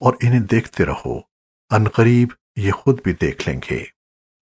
اور انہیں دیکھتے رہو۔ عنقریب یہ خود بھی دیکھ لیں گے۔